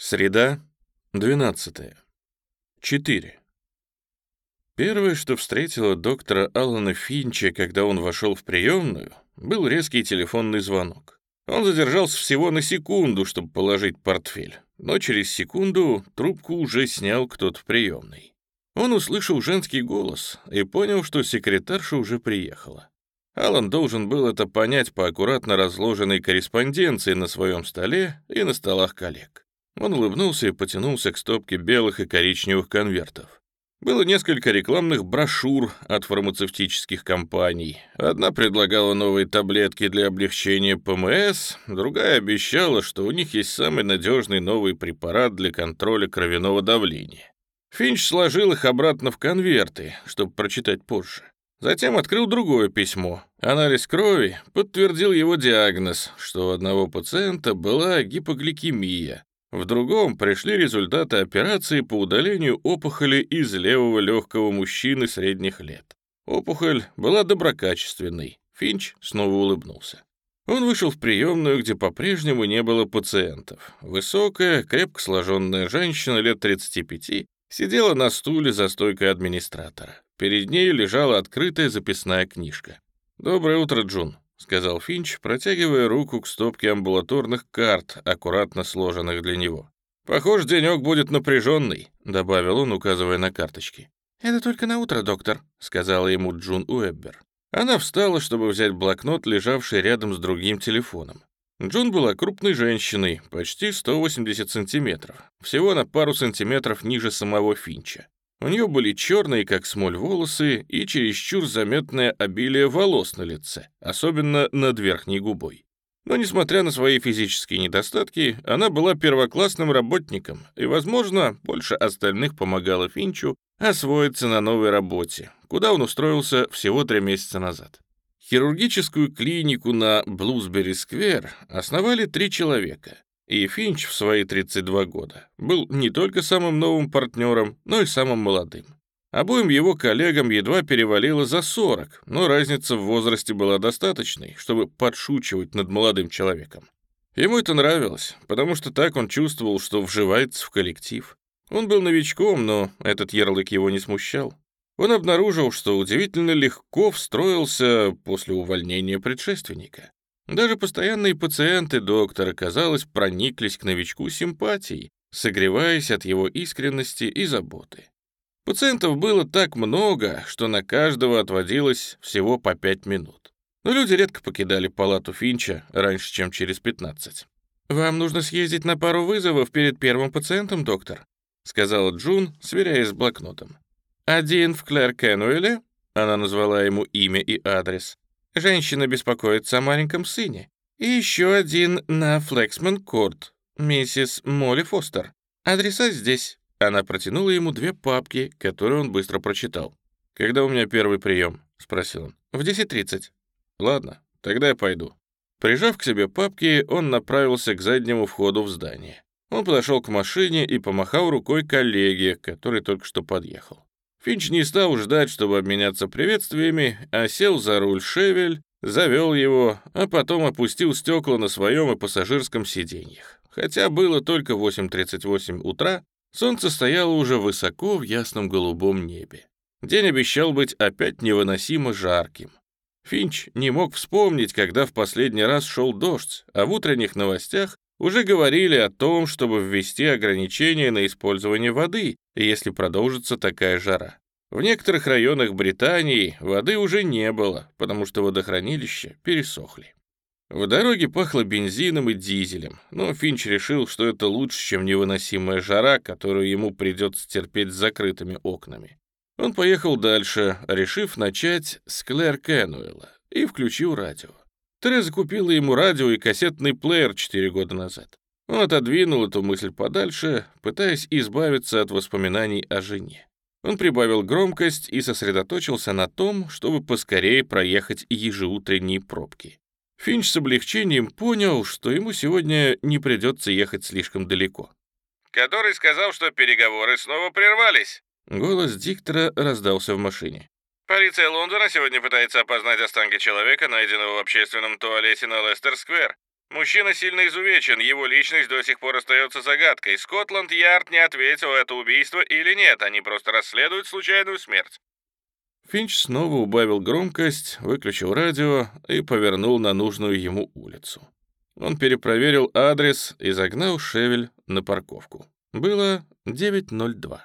Среда, 12. 4. Первое, что встретило доктора Алана Финча, когда он вошел в приемную, был резкий телефонный звонок. Он задержался всего на секунду, чтобы положить портфель, но через секунду трубку уже снял кто-то в приемной. Он услышал женский голос и понял, что секретарша уже приехала. Алан должен был это понять по аккуратно разложенной корреспонденции на своем столе и на столах коллег. Он улыбнулся и потянулся к стопке белых и коричневых конвертов. Было несколько рекламных брошюр от фармацевтических компаний. Одна предлагала новые таблетки для облегчения ПМС, другая обещала, что у них есть самый надежный новый препарат для контроля кровяного давления. Финч сложил их обратно в конверты, чтобы прочитать позже. Затем открыл другое письмо. Анализ крови подтвердил его диагноз, что у одного пациента была гипогликемия, в другом пришли результаты операции по удалению опухоли из левого легкого мужчины средних лет. Опухоль была доброкачественной. Финч снова улыбнулся. Он вышел в приемную, где по-прежнему не было пациентов. Высокая, крепко сложенная женщина лет 35 сидела на стуле за стойкой администратора. Перед ней лежала открытая записная книжка. «Доброе утро, Джун», — сказал Финч, протягивая руку к стопке амбулаторных карт, аккуратно сложенных для него. «Похож, денек будет напряженный», — добавил он, указывая на карточки. «Это только на утро, доктор», — сказала ему Джун Уэббер. Она встала, чтобы взять блокнот, лежавший рядом с другим телефоном. Джун была крупной женщиной, почти 180 сантиметров, всего на пару сантиметров ниже самого Финча. У нее были черные, как смоль, волосы и чересчур заметное обилие волос на лице, особенно над верхней губой. Но, несмотря на свои физические недостатки, она была первоклассным работником и, возможно, больше остальных помогала Финчу освоиться на новой работе, куда он устроился всего три месяца назад. Хирургическую клинику на Блузбери-сквер основали три человека, и Финч в свои 32 года был не только самым новым партнером, но и самым молодым. Обоим его коллегам едва перевалило за 40, но разница в возрасте была достаточной, чтобы подшучивать над молодым человеком. Ему это нравилось, потому что так он чувствовал, что вживается в коллектив. Он был новичком, но этот ярлык его не смущал. Он обнаружил, что удивительно легко встроился после увольнения предшественника. Даже постоянные пациенты доктора, казалось, прониклись к новичку симпатией, согреваясь от его искренности и заботы. Пациентов было так много, что на каждого отводилось всего по пять минут. Но люди редко покидали палату Финча раньше, чем через 15. «Вам нужно съездить на пару вызовов перед первым пациентом, доктор», сказала Джун, сверяясь с блокнотом. «Один в Клеркенуэлле», она назвала ему имя и адрес, Женщина беспокоится о маленьком сыне. И еще один на Флексман-Корт, миссис Молли Фостер. Адреса здесь». Она протянула ему две папки, которые он быстро прочитал. «Когда у меня первый прием?» — спросил он. «В 10.30». «Ладно, тогда я пойду». Прижав к себе папки, он направился к заднему входу в здание. Он подошел к машине и помахал рукой коллеге, который только что подъехал. Финч не стал ждать, чтобы обменяться приветствиями, а сел за руль Шевель, завел его, а потом опустил стекла на своем и пассажирском сиденьях. Хотя было только 8.38 утра, солнце стояло уже высоко в ясном голубом небе. День обещал быть опять невыносимо жарким. Финч не мог вспомнить, когда в последний раз шел дождь, а в утренних новостях уже говорили о том, чтобы ввести ограничения на использование воды, если продолжится такая жара. В некоторых районах Британии воды уже не было, потому что водохранилища пересохли. В дороге пахло бензином и дизелем, но Финч решил, что это лучше, чем невыносимая жара, которую ему придется терпеть с закрытыми окнами. Он поехал дальше, решив начать с Клэр Кенуэлла, и включил радио. Тереза купила ему радио и кассетный плеер четыре года назад. Он отодвинул эту мысль подальше, пытаясь избавиться от воспоминаний о жене. Он прибавил громкость и сосредоточился на том, чтобы поскорее проехать ежеутренние пробки. Финч с облегчением понял, что ему сегодня не придется ехать слишком далеко. «Который сказал, что переговоры снова прервались?» Голос диктора раздался в машине. Полиция Лондона сегодня пытается опознать останки человека, найденного в общественном туалете на Лестер-сквер. Мужчина сильно изувечен, его личность до сих пор остается загадкой. Скотланд-Ярд не ответил, это убийство или нет, они просто расследуют случайную смерть. Финч снова убавил громкость, выключил радио и повернул на нужную ему улицу. Он перепроверил адрес и загнал Шевель на парковку. Было 9.02.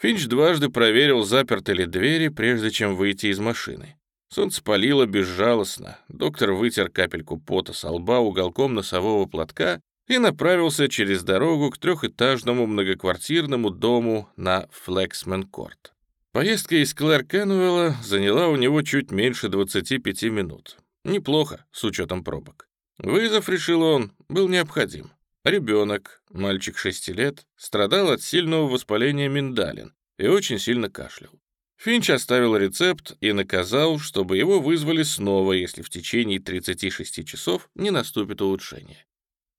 Финч дважды проверил, заперты ли двери, прежде чем выйти из машины. Солнце палило безжалостно. Доктор вытер капельку пота со лба уголком носового платка и направился через дорогу к трехэтажному многоквартирному дому на Флексмен-Корт. Поездка из Клэр-Кенуэлла заняла у него чуть меньше 25 минут. Неплохо, с учетом пробок. Вызов, решил он, был необходим. Ребенок, мальчик 6 лет, страдал от сильного воспаления миндалин и очень сильно кашлял. Финч оставил рецепт и наказал, чтобы его вызвали снова, если в течение 36 часов не наступит улучшение.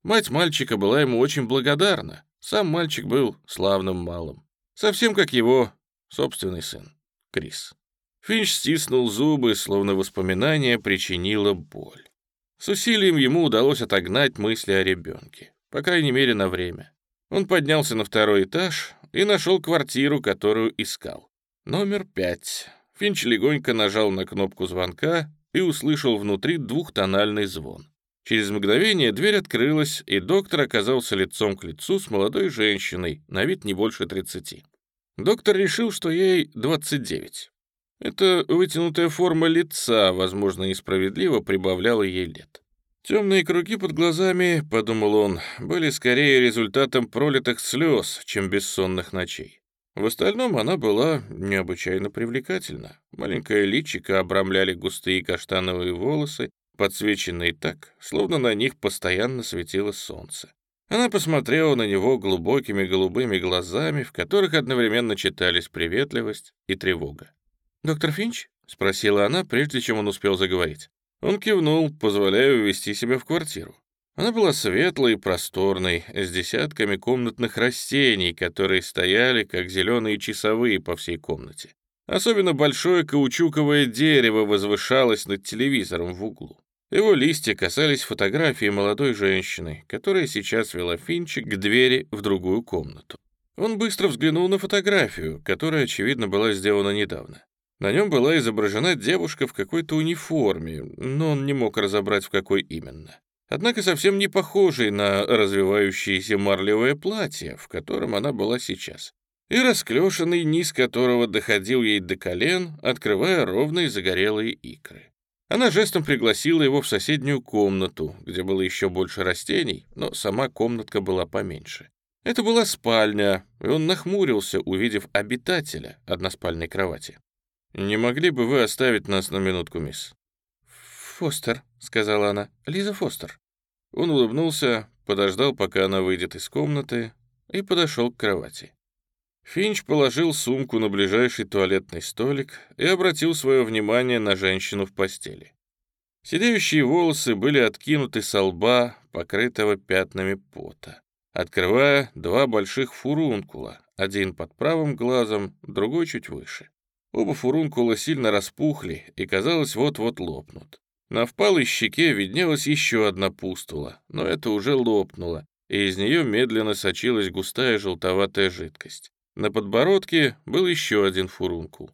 Мать мальчика была ему очень благодарна. Сам мальчик был славным малым. Совсем как его собственный сын, Крис. Финч стиснул зубы, словно воспоминание причинило боль. С усилием ему удалось отогнать мысли о ребенке, по крайней мере, на время. Он поднялся на второй этаж и нашел квартиру, которую искал. Номер пять. Финч легонько нажал на кнопку звонка и услышал внутри двухтональный звон. Через мгновение дверь открылась, и доктор оказался лицом к лицу с молодой женщиной, на вид не больше 30. Доктор решил, что ей 29. Эта вытянутая форма лица, возможно, несправедливо прибавляла ей лет. Темные круги под глазами, подумал он, были скорее результатом пролитых слез, чем бессонных ночей. В остальном она была необычайно привлекательна. Маленькое личико обрамляли густые каштановые волосы, подсвеченные так, словно на них постоянно светило солнце. Она посмотрела на него глубокими голубыми глазами, в которых одновременно читались приветливость и тревога. «Доктор Финч?» — спросила она, прежде чем он успел заговорить. Он кивнул, позволяя увести себя в квартиру. Она была светлой и просторной, с десятками комнатных растений, которые стояли, как зеленые часовые по всей комнате. Особенно большое каучуковое дерево возвышалось над телевизором в углу. Его листья касались фотографии молодой женщины, которая сейчас вела Финчик к двери в другую комнату. Он быстро взглянул на фотографию, которая, очевидно, была сделана недавно. На нем была изображена девушка в какой-то униформе, но он не мог разобрать, в какой именно однако совсем не похожей на развивающееся марлевое платье, в котором она была сейчас, и расклешенный низ которого доходил ей до колен, открывая ровные загорелые икры. Она жестом пригласила его в соседнюю комнату, где было еще больше растений, но сама комнатка была поменьше. Это была спальня, и он нахмурился, увидев обитателя односпальной кровати. «Не могли бы вы оставить нас на минутку, мисс?» «Фостер», — сказала она, — «Лиза Фостер». Он улыбнулся, подождал, пока она выйдет из комнаты, и подошел к кровати. Финч положил сумку на ближайший туалетный столик и обратил свое внимание на женщину в постели. Сидеющие волосы были откинуты со лба, покрытого пятнами пота, открывая два больших фурункула, один под правым глазом, другой чуть выше. Оба фурункула сильно распухли и, казалось, вот-вот лопнут. На впалой щеке виднелась еще одна пустула, но это уже лопнуло, и из нее медленно сочилась густая желтоватая жидкость. На подбородке был еще один фурункул.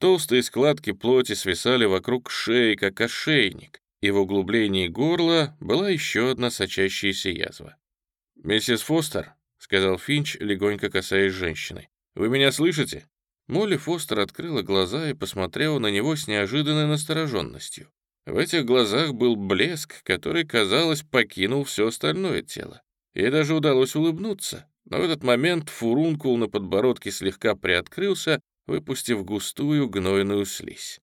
Толстые складки плоти свисали вокруг шеи, как ошейник, и в углублении горла была еще одна сочащаяся язва. «Миссис Фостер», — сказал Финч, легонько касаясь женщины, — «вы меня слышите?» Молли Фостер открыла глаза и посмотрела на него с неожиданной настороженностью. В этих глазах был блеск, который, казалось, покинул все остальное тело. Ей даже удалось улыбнуться, но в этот момент фурункул на подбородке слегка приоткрылся, выпустив густую гнойную слизь.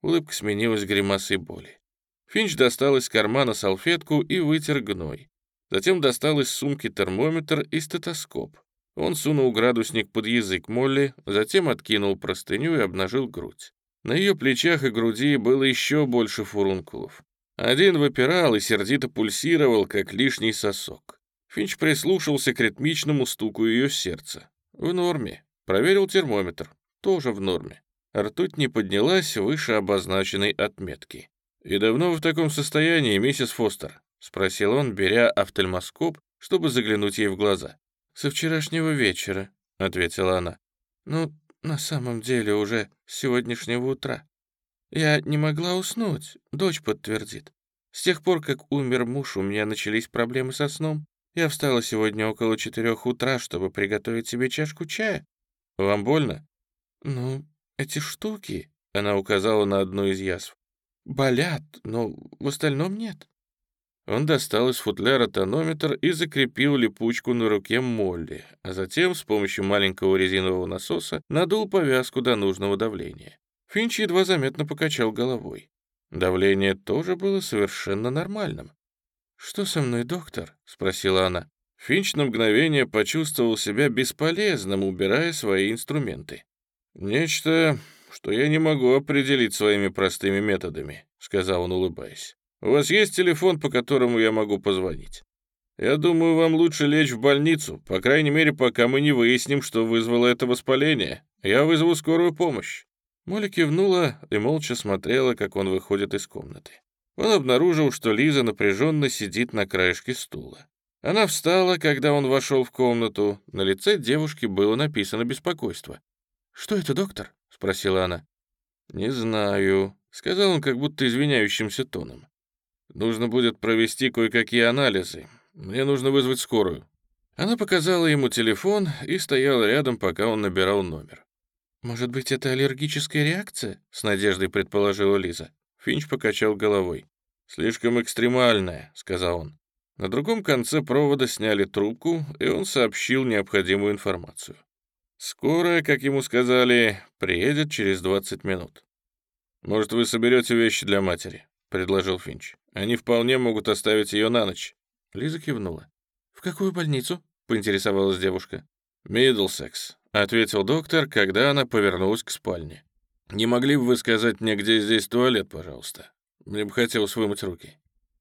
Улыбка сменилась гримасой боли. Финч достал из кармана салфетку и вытер гной. Затем достал из сумки термометр и стетоскоп. Он сунул градусник под язык Молли, затем откинул простыню и обнажил грудь. На ее плечах и груди было еще больше фурункулов. Один выпирал и сердито пульсировал, как лишний сосок. Финч прислушался к ритмичному стуку ее сердца. В норме. Проверил термометр. Тоже в норме. Ртуть не поднялась выше обозначенной отметки. «И давно в таком состоянии, миссис Фостер?» — спросил он, беря офтальмоскоп, чтобы заглянуть ей в глаза. «Со вчерашнего вечера», — ответила она. «Ну, на самом деле уже с сегодняшнего утра. Я не могла уснуть, дочь подтвердит. С тех пор, как умер муж, у меня начались проблемы со сном. Я встала сегодня около четырех утра, чтобы приготовить себе чашку чая. Вам больно? Ну, эти штуки, она указала на одну из язв, болят, но в остальном нет. Он достал из футляра тонометр и закрепил липучку на руке Молли, а затем с помощью маленького резинового насоса надул повязку до нужного давления. Финч едва заметно покачал головой. Давление тоже было совершенно нормальным. «Что со мной, доктор?» — спросила она. Финч на мгновение почувствовал себя бесполезным, убирая свои инструменты. «Нечто, что я не могу определить своими простыми методами», — сказал он, улыбаясь. «У вас есть телефон, по которому я могу позвонить? Я думаю, вам лучше лечь в больницу, по крайней мере, пока мы не выясним, что вызвало это воспаление. Я вызову скорую помощь». Молли кивнула и молча смотрела, как он выходит из комнаты. Он обнаружил, что Лиза напряженно сидит на краешке стула. Она встала, когда он вошел в комнату. На лице девушки было написано беспокойство. «Что это, доктор?» — спросила она. «Не знаю», — сказал он как будто извиняющимся тоном. «Нужно будет провести кое-какие анализы. Мне нужно вызвать скорую». Она показала ему телефон и стояла рядом, пока он набирал номер. «Может быть, это аллергическая реакция?» — с надеждой предположила Лиза. Финч покачал головой. «Слишком экстремальная», — сказал он. На другом конце провода сняли трубку, и он сообщил необходимую информацию. Скорая, как ему сказали, приедет через 20 минут. «Может, вы соберете вещи для матери?» — предложил Финч. «Они вполне могут оставить ее на ночь». Лиза кивнула. «В какую больницу?» — поинтересовалась девушка. «Миддлсекс», — ответил доктор, когда она повернулась к спальне. «Не могли бы вы сказать мне, где здесь туалет, пожалуйста? Мне бы хотелось вымыть руки».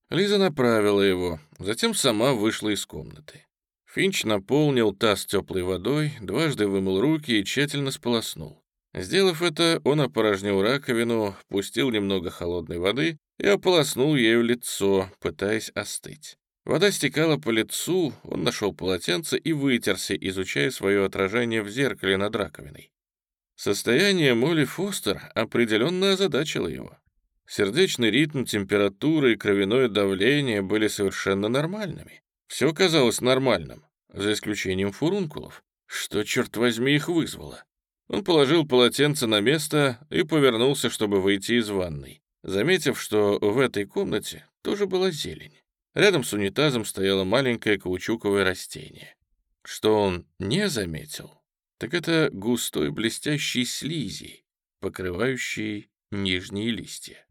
Лиза направила его, затем сама вышла из комнаты. Финч наполнил таз теплой водой, дважды вымыл руки и тщательно сполоснул. Сделав это, он опорожнил раковину, пустил немного холодной воды и ополоснул ею лицо, пытаясь остыть. Вода стекала по лицу, он нашел полотенце и вытерся, изучая свое отражение в зеркале над раковиной. Состояние Молли Фостер определенно озадачило его. Сердечный ритм, температура и кровяное давление были совершенно нормальными. Все казалось нормальным, за исключением фурункулов. Что, черт возьми, их вызвало? Он положил полотенце на место и повернулся, чтобы выйти из ванной, заметив, что в этой комнате тоже была зелень. Рядом с унитазом стояло маленькое каучуковое растение. Что он не заметил, так это густой блестящий слизи, покрывающий нижние листья.